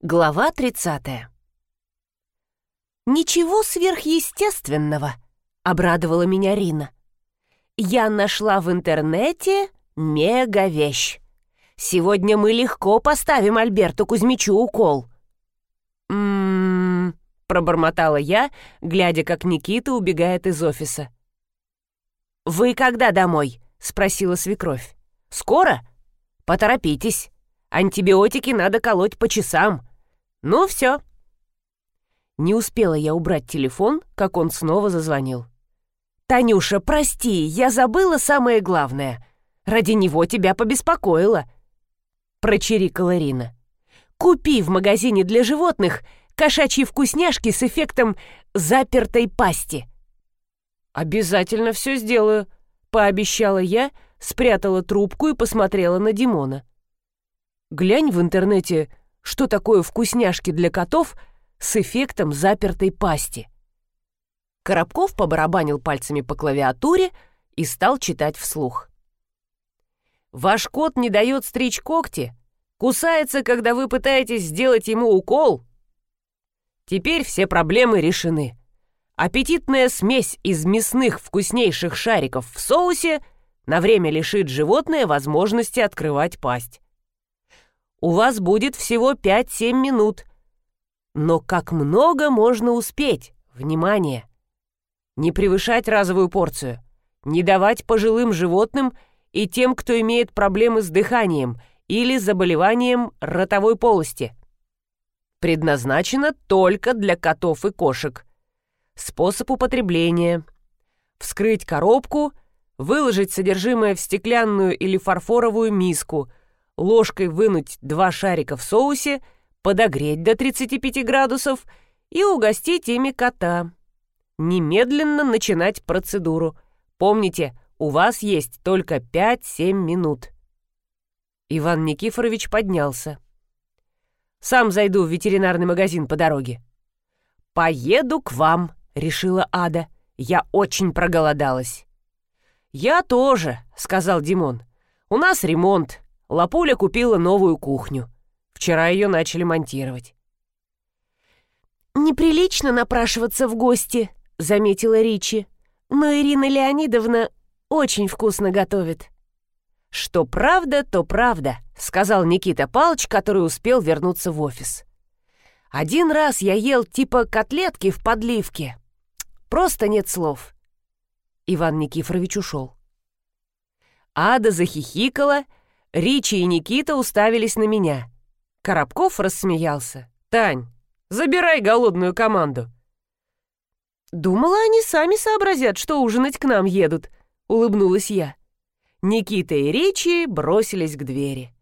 Глава 30. «Ничего сверхъестественного», — обрадовала меня Рина. «Я нашла в интернете мега-вещь. Сегодня мы легко поставим Альберту Кузьмичу укол». «М-м-м», пробормотала я, глядя, как Никита убегает из офиса. «Вы когда домой?» — спросила свекровь. «Скоро? Поторопитесь. Антибиотики надо колоть по часам. Ну все». Не успела я убрать телефон, как он снова зазвонил. «Танюша, прости, я забыла самое главное. Ради него тебя побеспокоила», — прочирикала Рина. «Купи в магазине для животных кошачьи вкусняшки с эффектом запертой пасти». «Обязательно все сделаю», — пообещала я, спрятала трубку и посмотрела на Димона. «Глянь в интернете, что такое вкусняшки для котов с эффектом запертой пасти». Коробков побарабанил пальцами по клавиатуре и стал читать вслух. «Ваш кот не дает стричь когти, кусается, когда вы пытаетесь сделать ему укол. Теперь все проблемы решены. Аппетитная смесь из мясных вкуснейших шариков в соусе на время лишит животное возможности открывать пасть. У вас будет всего 5-7 минут. Но как много можно успеть? Внимание! Не превышать разовую порцию. Не давать пожилым животным и тем, кто имеет проблемы с дыханием или заболеванием ротовой полости. Предназначено только для котов и кошек. Способ употребления. Вскрыть коробку, выложить содержимое в стеклянную или фарфоровую миску, ложкой вынуть два шарика в соусе, подогреть до 35 градусов и угостить ими кота. Немедленно начинать процедуру. Помните, у вас есть только 5-7 минут. Иван Никифорович поднялся. «Сам зайду в ветеринарный магазин по дороге». «Поеду к вам», решила Ада. «Я очень проголодалась». «Я тоже», — сказал Димон. «У нас ремонт. Лапуля купила новую кухню. Вчера ее начали монтировать». «Неприлично напрашиваться в гости», — заметила Ричи. «Но Ирина Леонидовна очень вкусно готовит». «Что правда, то правда», — сказал Никита Палыч, который успел вернуться в офис. «Один раз я ел типа котлетки в подливке. Просто нет слов. Иван Никифорович ушел. Ада захихикала, Ричи и Никита уставились на меня. Коробков рассмеялся. «Тань, забирай голодную команду». «Думала, они сами сообразят, что ужинать к нам едут», — улыбнулась я. Никита и Ричи бросились к двери.